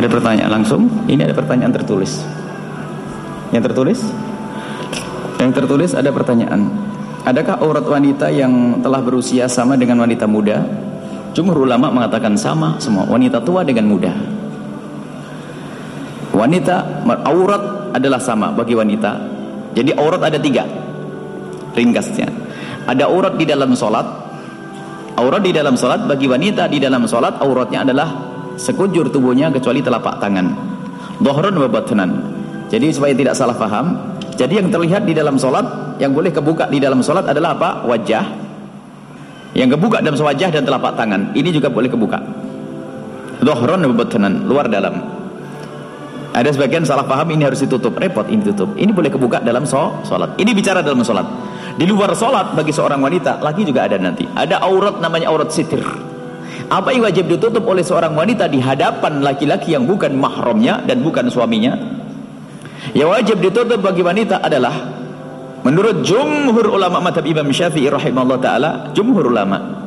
Ada pertanyaan langsung? Ini ada pertanyaan tertulis. Yang tertulis? Yang tertulis ada pertanyaan. Adakah aurat wanita yang telah berusia sama dengan wanita muda? Jumhur ulama mengatakan sama semua. Wanita tua dengan muda. Wanita aurat adalah sama bagi wanita. Jadi aurat ada tiga. Ringkasnya. Ada aurat di dalam solat. Aurat di dalam solat bagi wanita di dalam solat auratnya adalah sekujur tubuhnya kecuali telapak tangan. Dohron wa batnan. Jadi supaya tidak salah faham, jadi yang terlihat di dalam solat, yang boleh kebuka di dalam solat adalah apa? Wajah. Yang kebuka dalam wajah dan telapak tangan. Ini juga boleh kebuka. Dohron bebetanan, luar dalam. Ada sebagian salah paham ini harus ditutup, repot ini tutup. Ini boleh kebuka dalam so solat. Ini bicara dalam solat. Di luar solat bagi seorang wanita lagi juga ada nanti. Ada aurat namanya aurat sitir. Apa yang wajib ditutup oleh seorang wanita di hadapan laki-laki yang bukan mahramnya dan bukan suaminya? Yang wajib ditutup bagi wanita adalah menurut jumhur ulama madhab Imam Syafi'i rahimahullah taala, jumhur ulama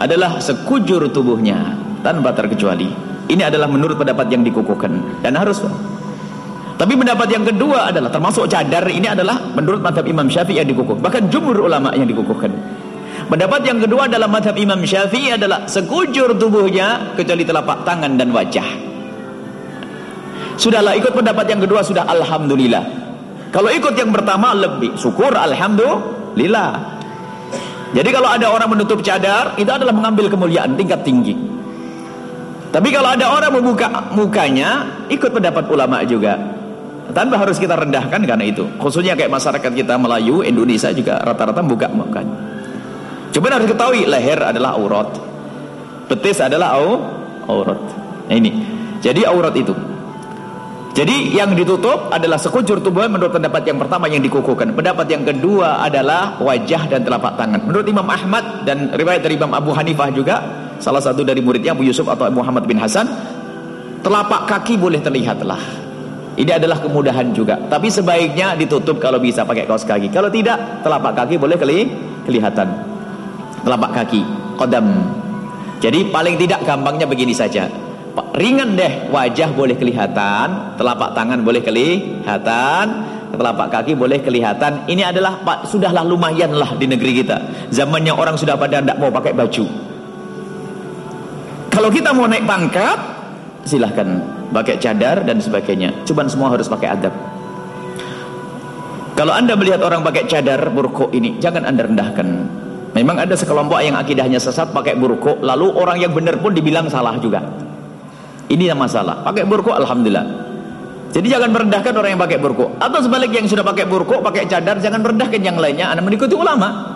adalah sekujur tubuhnya tanpa terkecuali. Ini adalah menurut pendapat yang dikukuhkan dan harus tapi pendapat yang kedua adalah termasuk cadar ini adalah menurut madhab Imam Syafi'i yang dikukuh. Bahkan jumhur ulama yang dikukuhkan. Pendapat yang kedua adalah madhab Imam Syafi'i adalah sekujur tubuhnya kecuali telapak tangan dan wajah. Sudahlah ikut pendapat yang kedua sudah alhamdulillah. Kalau ikut yang pertama lebih syukur alhamdulillah. Jadi kalau ada orang menutup cadar itu adalah mengambil kemuliaan tingkat tinggi. Tapi kalau ada orang membuka mukanya ikut pendapat ulama juga. Tanpa harus kita rendahkan karena itu. Khususnya kayak masyarakat kita Melayu, Indonesia juga rata-rata buka mukanya. Cuma harus ketahui leher adalah aurat. Betis adalah aurat. Nah, ini. Jadi aurat itu. Jadi yang ditutup adalah sekujur tubuh menurut pendapat yang pertama yang dikukuhkan. Pendapat yang kedua adalah wajah dan telapak tangan. Menurut Imam Ahmad dan riwayat dari Imam Abu Hanifah juga, salah satu dari muridnya Abu Yusuf atau Muhammad bin Hasan, telapak kaki boleh terlihatlah. Ini adalah kemudahan juga. Tapi sebaiknya ditutup kalau bisa pakai kaos kaki. Kalau tidak, telapak kaki boleh keli kelihatan. Telapak kaki, kodam. Jadi paling tidak gampangnya begini saja. Ringan deh wajah boleh kelihatan telapak tangan boleh kelihatan telapak kaki boleh kelihatan. Ini adalah pak sudahlah lumayan lah di negeri kita. Zamannya orang sudah pada tidak mau pakai baju. Kalau kita mau naik pangkat silahkan pakai cadar dan sebagainya. Cuman semua harus pakai adab. Kalau anda melihat orang pakai cadar burko ini jangan anda rendahkan memang ada sekelompok yang akidahnya sesat pakai burko lalu orang yang benar pun dibilang salah juga ini yang masalah. Pakai burko alhamdulillah. Jadi jangan merendahkan orang yang pakai burko. Atau sebaliknya yang sudah pakai burko, pakai cadar, jangan merendahkan yang lainnya. Anda mengikuti ulama.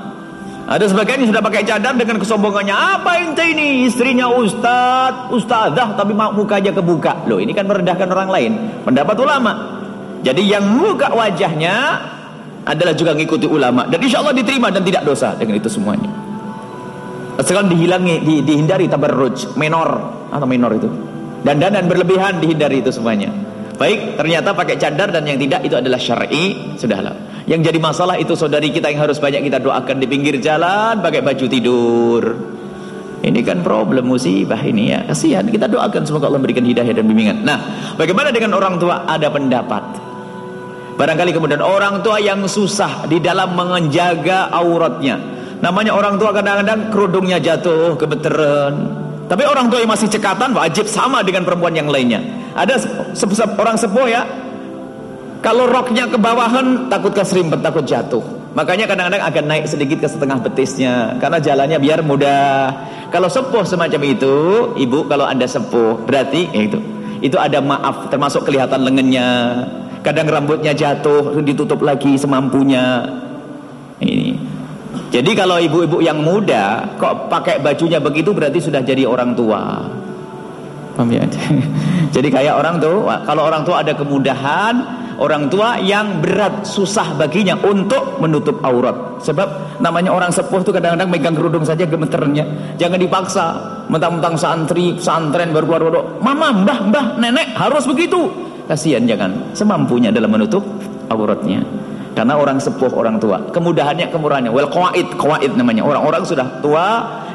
Ada sebagian yang sudah pakai cadar dengan kesombongannya. Apa ente ini? Istrinya ustad, ustazah, tapi mukanya kebuka. Loh, ini kan merendahkan orang lain. Pendapat ulama. Jadi yang muka wajahnya adalah juga mengikuti ulama. Dan insya Allah diterima dan tidak dosa dengan itu semuanya. Sekarang dihilangi, di, dihindari tabarruj, menor. Atau menor itu. Dan dan berlebihan dihindari itu semuanya. Baik ternyata pakai cadar dan yang tidak itu adalah syar'i sudahlah. Yang jadi masalah itu saudari kita yang harus banyak kita doakan di pinggir jalan pakai baju tidur. Ini kan problem musibah ini ya. Kasihan kita doakan semoga Allah memberikan hidayah dan bimbingan. Nah bagaimana dengan orang tua? Ada pendapat barangkali kemudian orang tua yang susah di dalam menjaga auratnya namanya orang tua kadang-kadang kerudungnya jatuh kebeteran tapi orang tua yang masih cekatan wajib sama dengan perempuan yang lainnya. Ada orang sepuh ya, kalau roknya ke bawahan takut keserimpet, takut jatuh. Makanya kadang-kadang akan naik sedikit ke setengah betisnya karena jalannya biar mudah. Kalau sepuh semacam itu, ibu kalau anda sepuh berarti ya itu itu ada maaf termasuk kelihatan lengannya. Kadang rambutnya jatuh ditutup lagi semampunya. Ini jadi kalau ibu-ibu yang muda kok pakai bajunya begitu berarti sudah jadi orang tua. Paham ya? Jadi kayak orang tua, kalau orang tua ada kemudahan, orang tua yang berat susah baginya untuk menutup aurat. Sebab namanya orang sepuh itu kadang-kadang megang kerudung saja gemeternya. Jangan dipaksa. Mentang-mentang santri, santren baru keluar Mama, mbah, mbah, nenek harus begitu. Kasihan jangan. Semampunya dalam menutup auratnya. Karena orang sepuh orang tua, kemudahannya kemurahannya. Well qawaid, qawaid namanya. Orang-orang sudah tua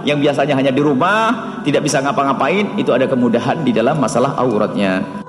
yang biasanya hanya di rumah tidak bisa ngapa-ngapain itu ada kemudahan di dalam masalah auratnya